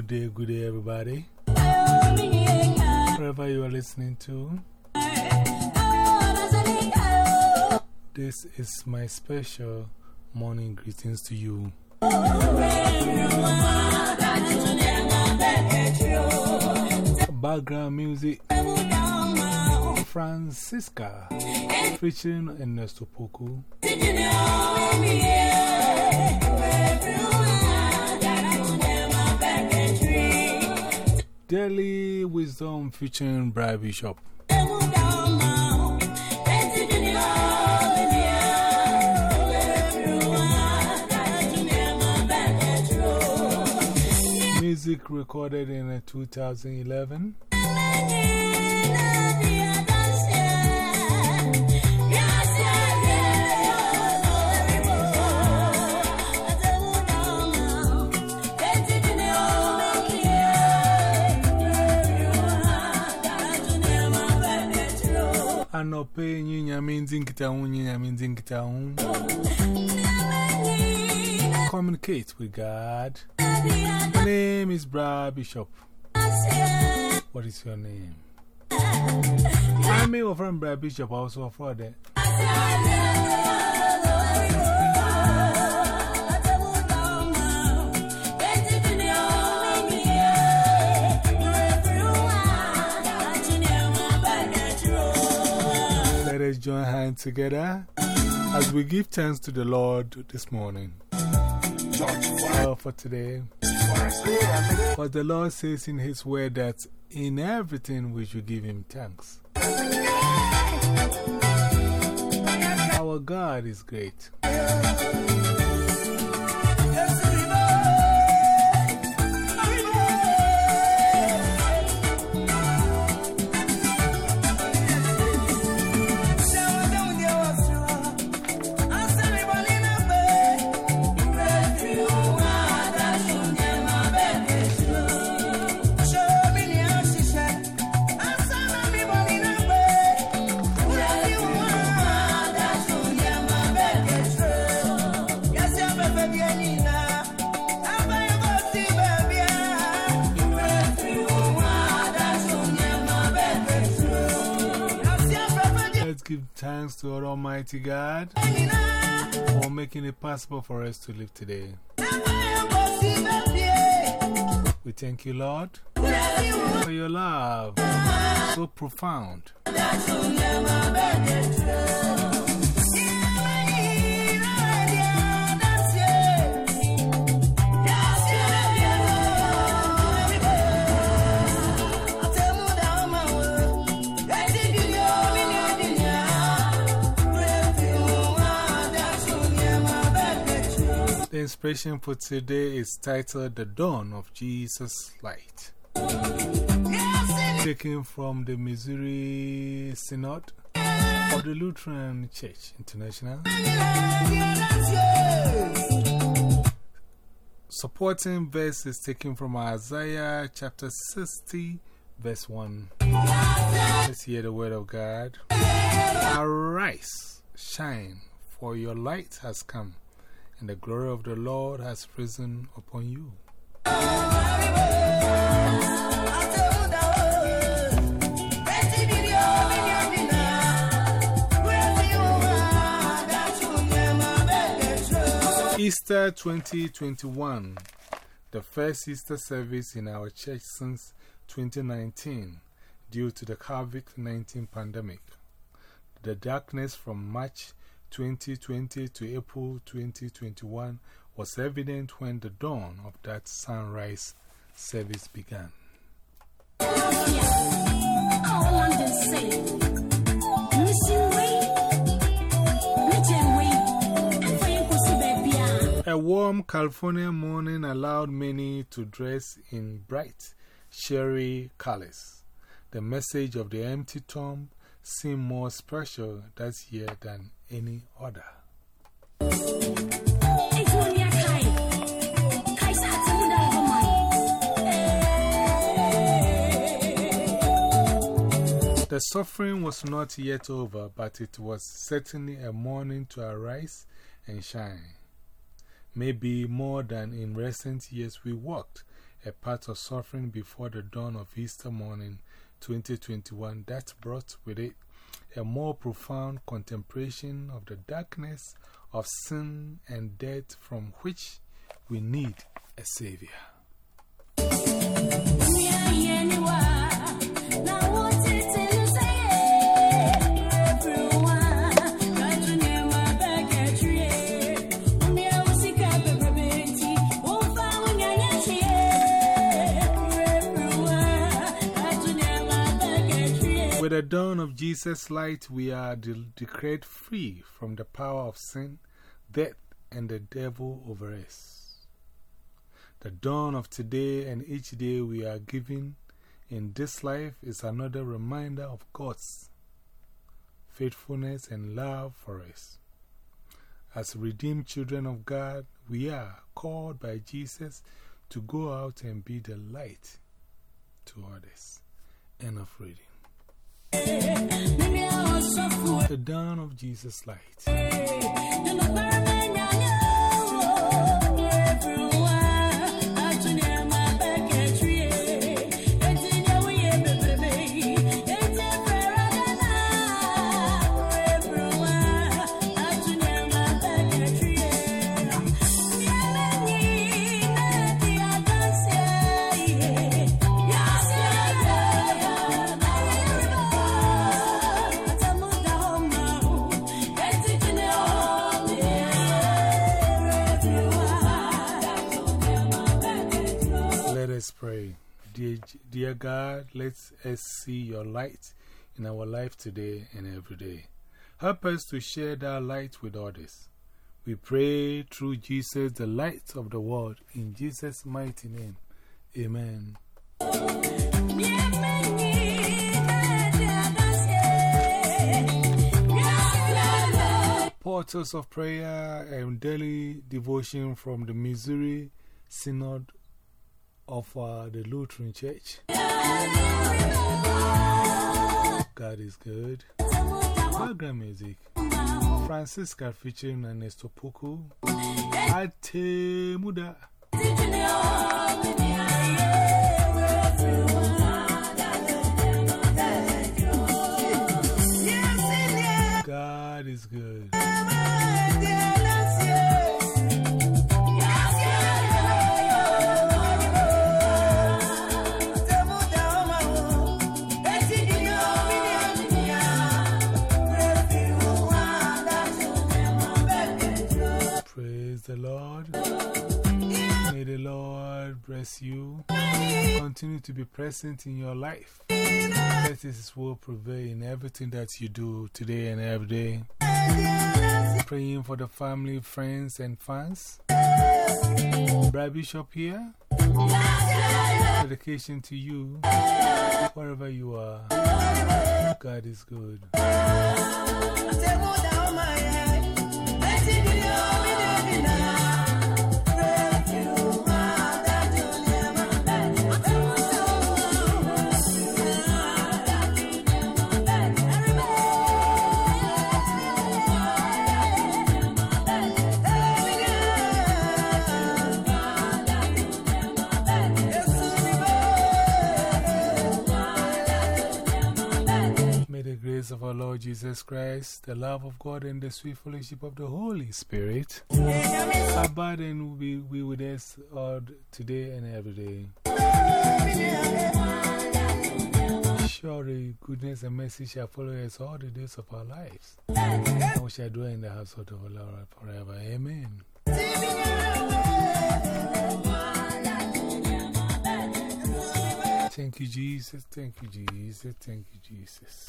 good day, good day, everybody. Wherever you are listening to, this is my special morning greetings to you. Background music Francisca featuring Ernesto Poku. Daily Wisdom featuring Braa Bishop. Music recorded in 2011. Anope Nyinyaminzi Nkitaun Nyinyaminzi Nkitaun. Communicate with God. My name is Braa Bishop. What is your name? I'm a friend Braa Bishop also for that. Let us join hands together as we give thanks to the Lord this morning. Well, for today, but the Lord says in His word that in everything we should give Him thanks. Our God is great. Give thanks to our Almighty God for making it possible for us to live today. We thank you, Lord, for your love, so profound. Inspiration for today is titled The Dawn of Jesus' Light. Taken from the Missouri Synod of the Lutheran Church International. Supporting verse is taken from Isaiah chapter 60, verse 1. Let's hear the word of God. Arise, shine, for your light has come and the glory of the Lord has risen upon you. Easter 2021, the first Easter service in our church since 2019 due to the COVID 19 pandemic. The darkness from March 2020 to April 2021 was evident when the dawn of that sunrise service began. A warm California morning allowed many to dress in bright, cheery colors. The message of the empty tomb seemed more special that year than any other. The suffering was not yet over, but it was certainly a morning to arise and shine. Maybe more than in recent years, we walked a path of suffering before the dawn of Easter morning 2021 that brought with it a more profound contemplation of the darkness of sin and death from which we need a Savior. Dawn of Jesus' light, we are de declared free from the power of sin, death, and the devil over us. The dawn of today and each day we are given in this life is another reminder of God's faithfulness and love for us. As redeemed children of God, we are called by Jesus to go out and be the light to others. End of reading. The dawn of Jesus' light. Dear, dear God, let us see your light in our life today and every day. Help us to share that light with others. We pray through Jesus, the light of the world, in Jesus' mighty name. Amen. Portals of Prayer and Daily Devotion from the Missouri Synod of uh, the Lutheran Church. God is good. Background music. Francisca featuring Ernesto Puku. Ate Muda. You. Continue to be present in your life. His will prevail in everything that you do today and every day. Praying for the family, friends, and fans. Braa Bishop here. Dedication to you. Wherever you are, God is good. Our Lord Jesus Christ, the love of God, and the sweet fellowship of the Holy Spirit abide and will be, be with us all today and every day. Surely goodness and mercy shall follow us all the days of our lives. And we shall dwell in the house of the Lord forever. Amen. Thank you, Jesus. Thank you, Jesus. Thank you, Jesus.